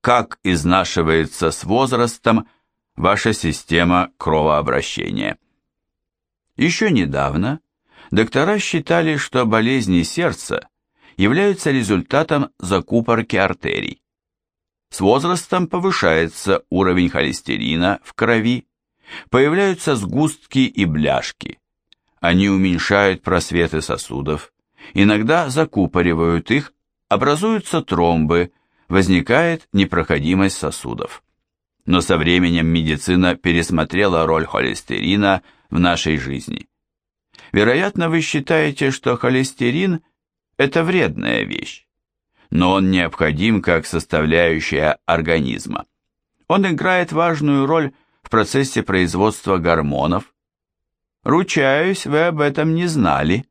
как изнашивается с возрастом ваша система кровообращения. Еще недавно доктора считали, что болезни сердца являются результатом закупорки артерий. С возрастом повышается уровень холестерина в крови, появляются сгустки и бляшки. Они уменьшают просветы сосудов, иногда закупоривают их, образуются тромбы, возникает непроходимость сосудов. Но со временем медицина пересмотрела роль холестерина в нашей жизни. Вероятно, вы считаете, что холестерин – это вредная вещь, но он необходим как составляющая организма. Он играет важную роль в процессе производства гормонов. Ручаюсь, вы об этом не знали.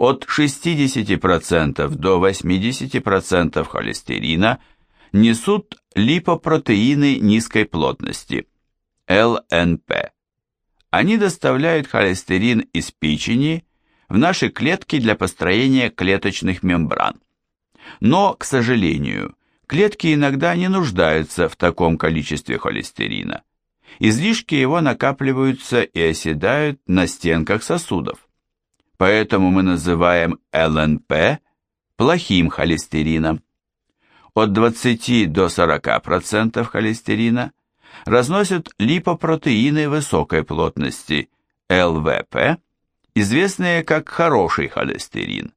От 60% до 80% холестерина несут липопротеины низкой плотности, ЛНП. Они доставляют холестерин из печени в наши клетки для построения клеточных мембран. Но, к сожалению, клетки иногда не нуждаются в таком количестве холестерина. Излишки его накапливаются и оседают на стенках сосудов. Поэтому мы называем ЛНП плохим холестерином. От 20 до 40% холестерина разносят липопротеины высокой плотности, ЛВП, известные как хороший холестерин.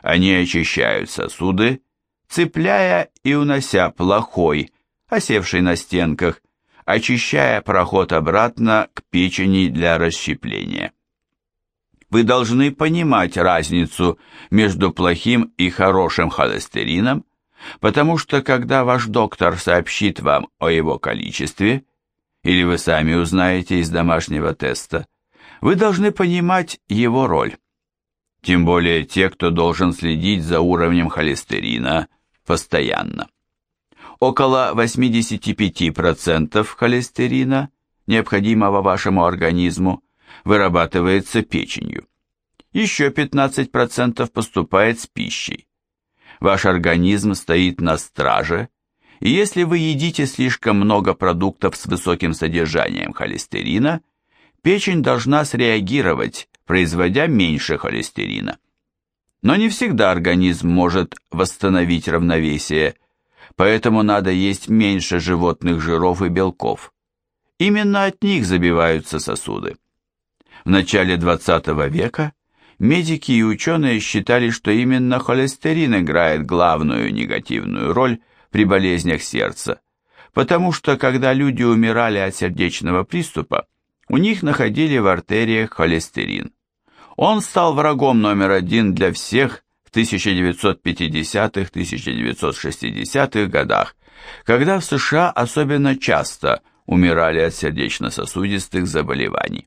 Они очищают сосуды, цепляя и унося плохой, осевший на стенках, очищая проход обратно к печени для расщепления. Вы должны понимать разницу между плохим и хорошим холестерином, потому что когда ваш доктор сообщит вам о его количестве, или вы сами узнаете из домашнего теста, вы должны понимать его роль. Тем более те, кто должен следить за уровнем холестерина постоянно. Около 85% холестерина, необходимого вашему организму, вырабатывается печенью. Еще 15% поступает с пищей. Ваш организм стоит на страже, и если вы едите слишком много продуктов с высоким содержанием холестерина, печень должна среагировать, производя меньше холестерина. Но не всегда организм может восстановить равновесие, поэтому надо есть меньше животных жиров и белков. Именно от них забиваются сосуды. В начале 20 века медики и ученые считали, что именно холестерин играет главную негативную роль при болезнях сердца, потому что когда люди умирали от сердечного приступа, у них находили в артериях холестерин. Он стал врагом номер один для всех в 1950-1960-х годах, когда в США особенно часто умирали от сердечно-сосудистых заболеваний.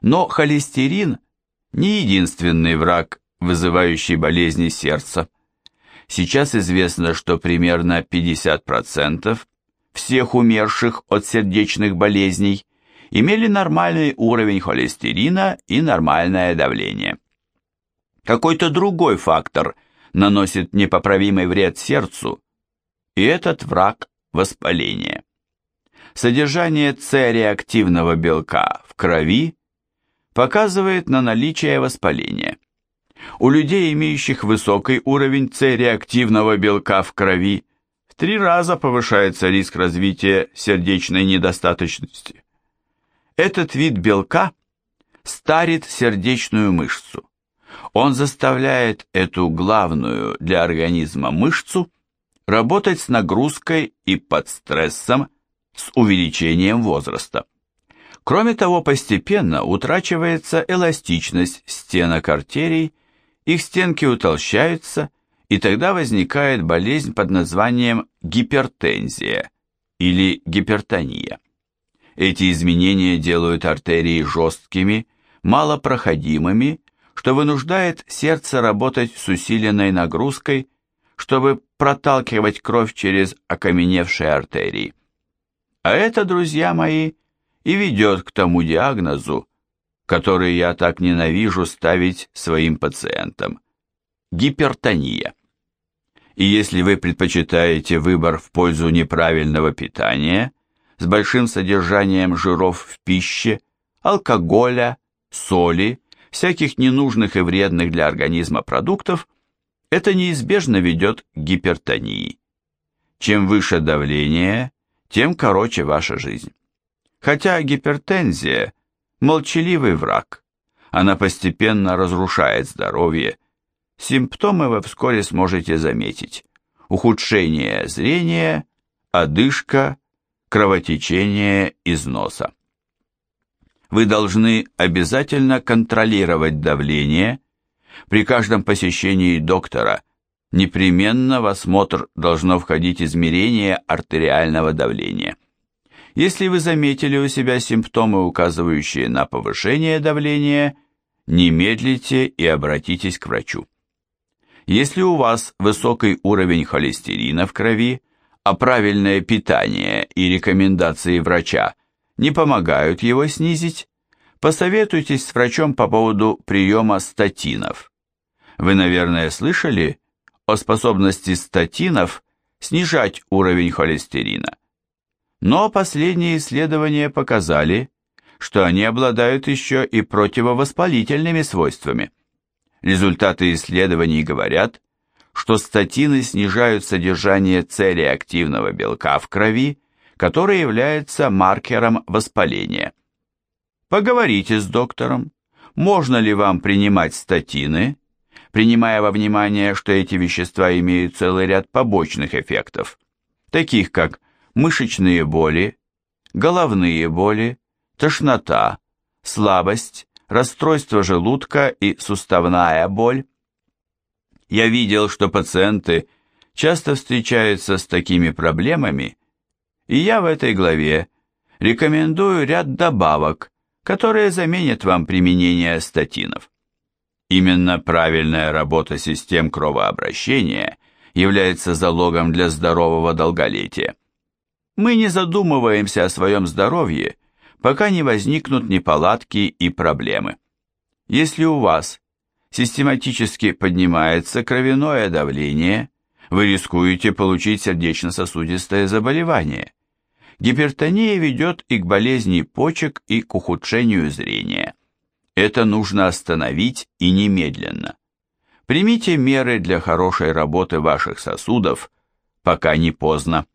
Но холестерин – не единственный враг, вызывающий болезни сердца. Сейчас известно, что примерно 50% всех умерших от сердечных болезней имели нормальный уровень холестерина и нормальное давление. Какой-то другой фактор наносит непоправимый вред сердцу, и этот враг – воспаление. Содержание С-реактивного белка в крови показывает на наличие воспаления. У людей, имеющих высокий уровень С-реактивного белка в крови, в три раза повышается риск развития сердечной недостаточности. Этот вид белка старит сердечную мышцу. Он заставляет эту главную для организма мышцу работать с нагрузкой и под стрессом с увеличением возраста. Кроме того, постепенно утрачивается эластичность стенок артерий, их стенки утолщаются, и тогда возникает болезнь под названием гипертензия или гипертония. Эти изменения делают артерии жесткими, малопроходимыми, что вынуждает сердце работать с усиленной нагрузкой, чтобы проталкивать кровь через окаменевшие артерии. А это, друзья мои, и ведет к тому диагнозу, который я так ненавижу ставить своим пациентам – гипертония. И если вы предпочитаете выбор в пользу неправильного питания, с большим содержанием жиров в пище, алкоголя, соли, всяких ненужных и вредных для организма продуктов, это неизбежно ведет к гипертонии. Чем выше давление, тем короче ваша жизнь. Хотя гипертензия – молчаливый враг, она постепенно разрушает здоровье, симптомы вы вскоре сможете заметить. Ухудшение зрения, одышка, кровотечение из носа. Вы должны обязательно контролировать давление. При каждом посещении доктора непременно в осмотр должно входить измерение артериального давления. Если вы заметили у себя симптомы, указывающие на повышение давления, не медлите и обратитесь к врачу. Если у вас высокий уровень холестерина в крови, а правильное питание и рекомендации врача не помогают его снизить, посоветуйтесь с врачом по поводу приема статинов. Вы, наверное, слышали о способности статинов снижать уровень холестерина. Но последние исследования показали, что они обладают еще и противовоспалительными свойствами. Результаты исследований говорят, что статины снижают содержание С-реактивного белка в крови, который является маркером воспаления. Поговорите с доктором, можно ли вам принимать статины, принимая во внимание, что эти вещества имеют целый ряд побочных эффектов, таких как мышечные боли, головные боли, тошнота, слабость, расстройство желудка и суставная боль. Я видел, что пациенты часто встречаются с такими проблемами, и я в этой главе рекомендую ряд добавок, которые заменят вам применение статинов. Именно правильная работа систем кровообращения является залогом для здорового долголетия. Мы не задумываемся о своем здоровье, пока не возникнут неполадки и проблемы. Если у вас систематически поднимается кровяное давление, вы рискуете получить сердечно-сосудистое заболевание. Гипертония ведет и к болезни почек, и к ухудшению зрения. Это нужно остановить и немедленно. Примите меры для хорошей работы ваших сосудов, пока не поздно.